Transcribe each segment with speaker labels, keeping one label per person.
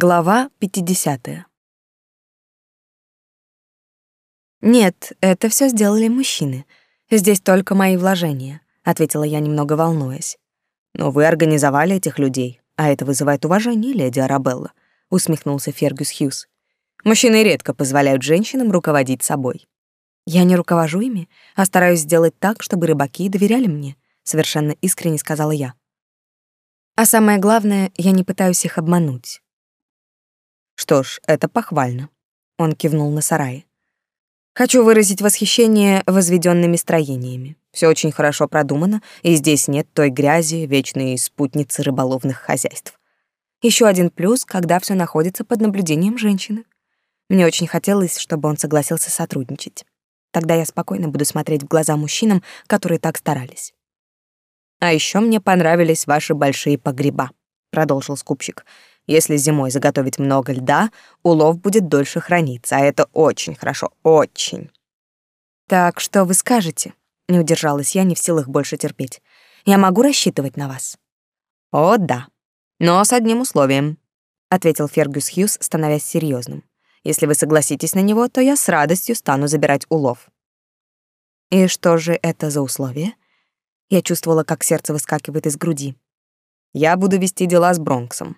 Speaker 1: Глава 50. Нет, это все сделали мужчины. Здесь только мои вложения, ответила я, немного волнуясь. Но вы организовали этих людей, а это вызывает уважение, леди Арабелла, усмехнулся Фергюс Хьюз. Мужчины редко позволяют женщинам руководить собой. Я не руковожу ими, а стараюсь сделать так, чтобы рыбаки доверяли мне, совершенно искренне сказала я. А самое главное, я не пытаюсь их обмануть. Что ж, это похвально. Он кивнул на сараи. Хочу выразить восхищение возведенными строениями. Все очень хорошо продумано, и здесь нет той грязи, вечной спутницы рыболовных хозяйств. Еще один плюс, когда все находится под наблюдением женщины. Мне очень хотелось, чтобы он согласился сотрудничать. Тогда я спокойно буду смотреть в глаза мужчинам, которые так старались. А еще мне понравились ваши большие погреба, продолжил скупщик. Если зимой заготовить много льда, улов будет дольше храниться, а это очень хорошо, очень. Так что вы скажете? Не удержалась я, не в силах больше терпеть. Я могу рассчитывать на вас? О, да. Но с одним условием, ответил Фергюс Хьюз, становясь серьезным. Если вы согласитесь на него, то я с радостью стану забирать улов. И что же это за условие? Я чувствовала, как сердце выскакивает из груди. Я буду вести дела с Бронксом.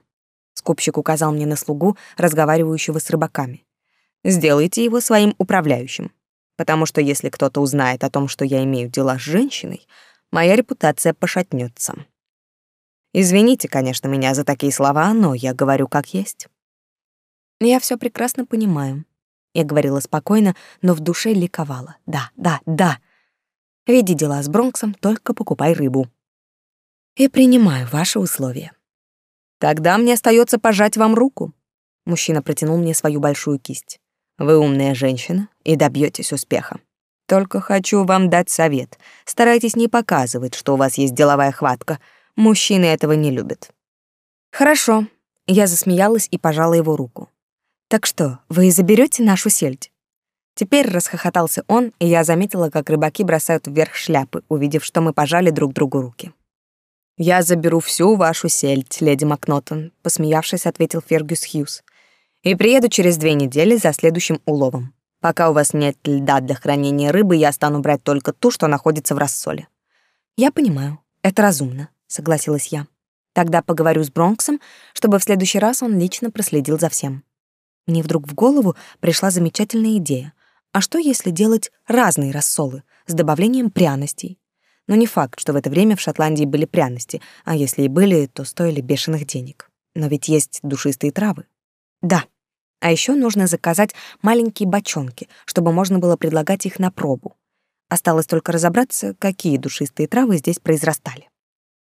Speaker 1: Скупщик указал мне на слугу, разговаривающего с рыбаками. Сделайте его своим управляющим, потому что если кто-то узнает о том, что я имею дела с женщиной, моя репутация пошатнется. Извините, конечно, меня за такие слова, но я говорю как есть. Я все прекрасно понимаю. Я говорила спокойно, но в душе ликовала. Да, да, да. Веди дела с Бронксом, только покупай рыбу. И принимаю ваши условия. Тогда мне остается пожать вам руку. Мужчина протянул мне свою большую кисть. Вы умная женщина и добьетесь успеха. Только хочу вам дать совет. Старайтесь не показывать, что у вас есть деловая хватка. Мужчины этого не любят. Хорошо. Я засмеялась и пожала его руку. Так что, вы заберете нашу сельдь? Теперь расхохотался он, и я заметила, как рыбаки бросают вверх шляпы, увидев, что мы пожали друг другу руки. «Я заберу всю вашу сельдь, леди Макнотон», — посмеявшись, ответил Фергюс Хьюз. «И приеду через две недели за следующим уловом. Пока у вас нет льда для хранения рыбы, я стану брать только ту, что находится в рассоле». «Я понимаю, это разумно», — согласилась я. «Тогда поговорю с Бронксом, чтобы в следующий раз он лично проследил за всем». Мне вдруг в голову пришла замечательная идея. А что, если делать разные рассолы с добавлением пряностей? Но не факт, что в это время в Шотландии были пряности, а если и были, то стоили бешеных денег. Но ведь есть душистые травы. Да. А еще нужно заказать маленькие бочонки, чтобы можно было предлагать их на пробу. Осталось только разобраться, какие душистые травы здесь произрастали.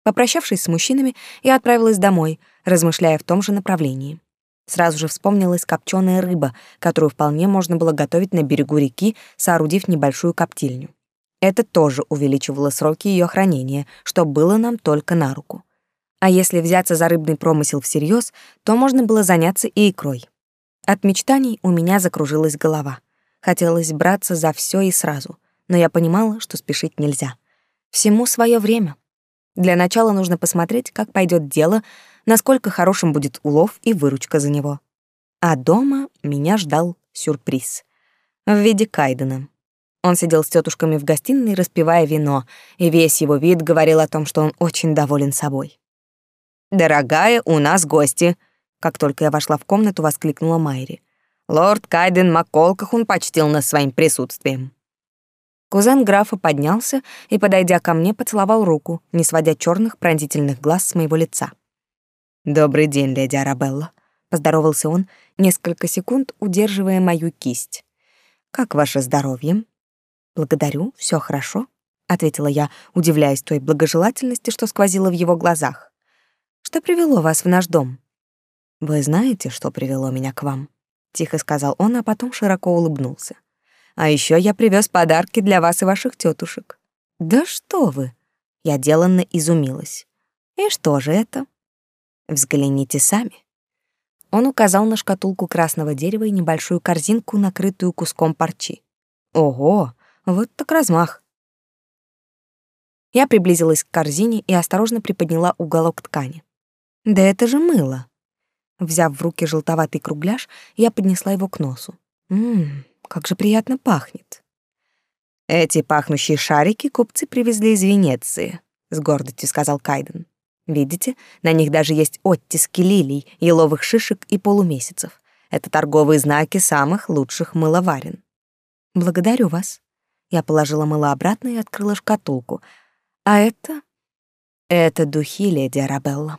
Speaker 1: Попрощавшись с мужчинами, я отправилась домой, размышляя в том же направлении. Сразу же вспомнилась копченая рыба, которую вполне можно было готовить на берегу реки, соорудив небольшую коптильню. Это тоже увеличивало сроки ее хранения, что было нам только на руку. А если взяться за рыбный промысел всерьез, то можно было заняться и икрой. От мечтаний у меня закружилась голова. Хотелось браться за все и сразу, но я понимала, что спешить нельзя. Всему свое время. Для начала нужно посмотреть, как пойдет дело, насколько хорошим будет улов и выручка за него. А дома меня ждал сюрприз в виде Кайдена. Он сидел с тетушками в гостиной, распивая вино, и весь его вид говорил о том, что он очень доволен собой. «Дорогая, у нас гости!» Как только я вошла в комнату, воскликнула Майри. «Лорд Кайден Макколкахун почтил нас своим присутствием». Кузен графа поднялся и, подойдя ко мне, поцеловал руку, не сводя черных пронзительных глаз с моего лица. «Добрый день, леди Арабелла», — поздоровался он, несколько секунд удерживая мою кисть. «Как ваше здоровье?» «Благодарю, все хорошо», — ответила я, удивляясь той благожелательности, что сквозило в его глазах. «Что привело вас в наш дом?» «Вы знаете, что привело меня к вам?» — тихо сказал он, а потом широко улыбнулся. «А еще я привез подарки для вас и ваших тетушек». «Да что вы!» — я деланно изумилась. «И что же это?» «Взгляните сами». Он указал на шкатулку красного дерева и небольшую корзинку, накрытую куском парчи. «Ого! Вот так размах. Я приблизилась к корзине и осторожно приподняла уголок ткани. Да это же мыло. Взяв в руки желтоватый кругляш, я поднесла его к носу. Ммм, как же приятно пахнет. Эти пахнущие шарики купцы привезли из Венеции, с гордостью сказал Кайден. Видите, на них даже есть оттиски лилий, еловых шишек и полумесяцев. Это торговые знаки самых лучших мыловарен. Благодарю вас. Я положила мыло обратно и открыла шкатулку. А это... Это духи леди Арабелла.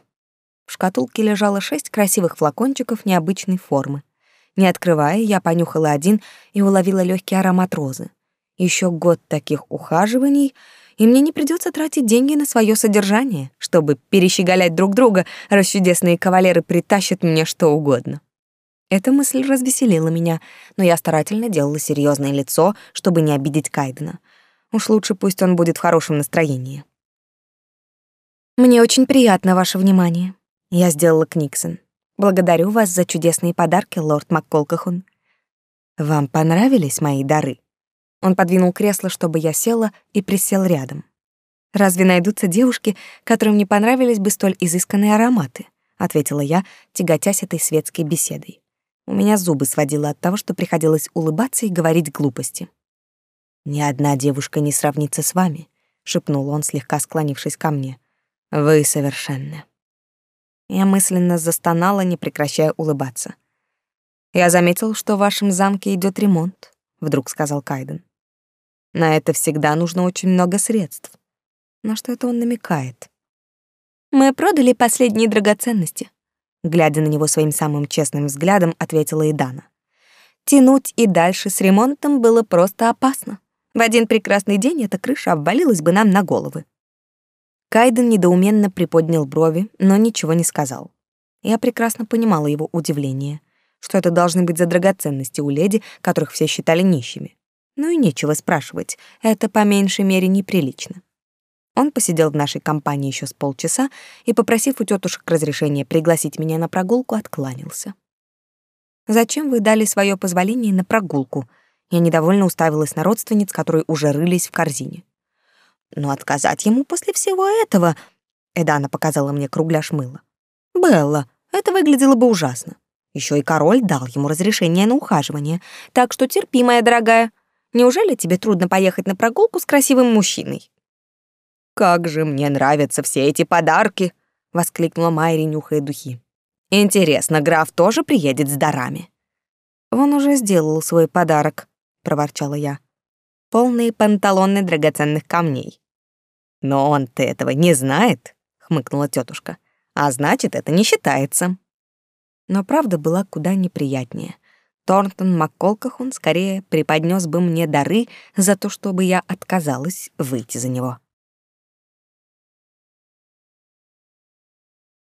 Speaker 1: В шкатулке лежало шесть красивых флакончиков необычной формы. Не открывая, я понюхала один и уловила легкий аромат розы. Еще год таких ухаживаний, и мне не придется тратить деньги на свое содержание, чтобы перещеголять друг друга, раз чудесные кавалеры притащат мне что угодно. Эта мысль развеселила меня, но я старательно делала серьезное лицо, чтобы не обидеть Кайдена. Уж лучше пусть он будет в хорошем настроении. «Мне очень приятно ваше внимание», — я сделала Книксон. «Благодарю вас за чудесные подарки, лорд МакКолкахун». «Вам понравились мои дары?» Он подвинул кресло, чтобы я села, и присел рядом. «Разве найдутся девушки, которым не понравились бы столь изысканные ароматы?» — ответила я, тяготясь этой светской беседой. У меня зубы сводило от того, что приходилось улыбаться и говорить глупости. «Ни одна девушка не сравнится с вами», — шепнул он, слегка склонившись ко мне. «Вы совершенны». Я мысленно застонала, не прекращая улыбаться. «Я заметил, что в вашем замке идет ремонт», — вдруг сказал Кайден. На это всегда нужно очень много средств. На что это он намекает? Мы продали последние драгоценности. Глядя на него своим самым честным взглядом, ответила Идана. Тянуть и дальше с ремонтом было просто опасно. В один прекрасный день эта крыша обвалилась бы нам на головы. Кайден недоуменно приподнял брови, но ничего не сказал. Я прекрасно понимала его удивление, что это должны быть за драгоценности у леди, которых все считали нищими. Ну и нечего спрашивать, это по меньшей мере неприлично. Он посидел в нашей компании еще с полчаса и, попросив у тетушек разрешения пригласить меня на прогулку, откланялся. «Зачем вы дали свое позволение на прогулку?» Я недовольно уставилась на родственниц, которые уже рылись в корзине. «Но отказать ему после всего этого...» Эдана показала мне кругляш мыла. «Белла, это выглядело бы ужасно. Еще и король дал ему разрешение на ухаживание, так что терпи, моя дорогая. Неужели тебе трудно поехать на прогулку с красивым мужчиной? Как же мне нравятся все эти подарки, воскликнула Майри, нюхая духи. Интересно, граф тоже приедет с дарами? Он уже сделал свой подарок, проворчала я. Полные панталоны драгоценных камней. Но он-то этого не знает, хмыкнула тетушка. А значит, это не считается. Но правда была куда неприятнее. Торнтон МакКолкахун скорее преподнес бы мне дары за то, чтобы я отказалась выйти за него.